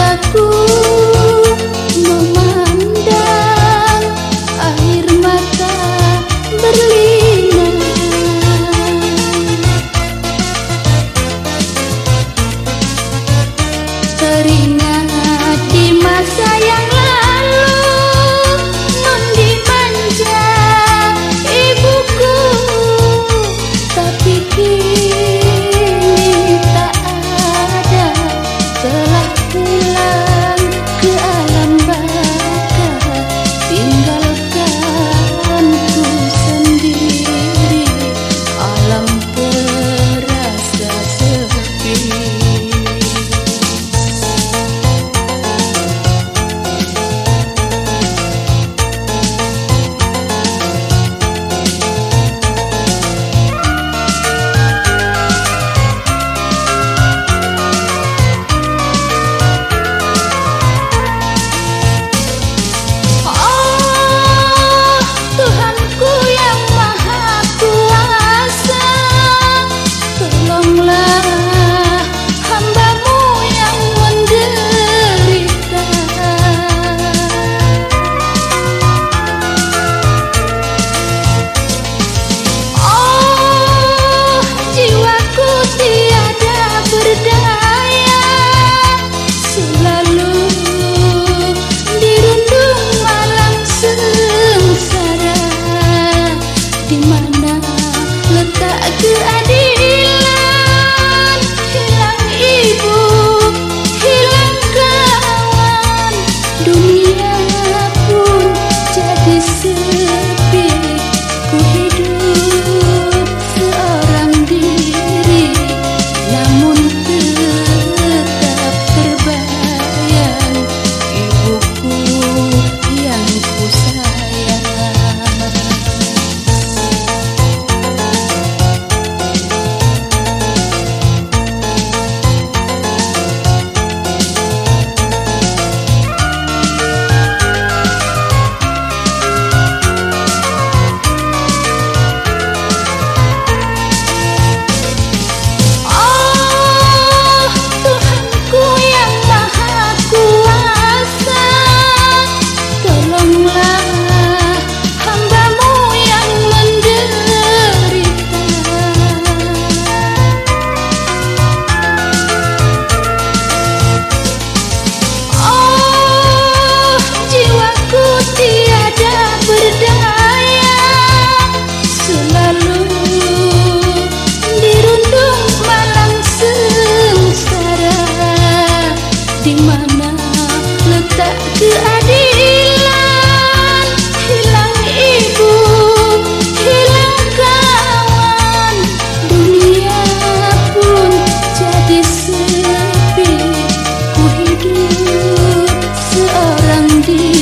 takut última Sandy.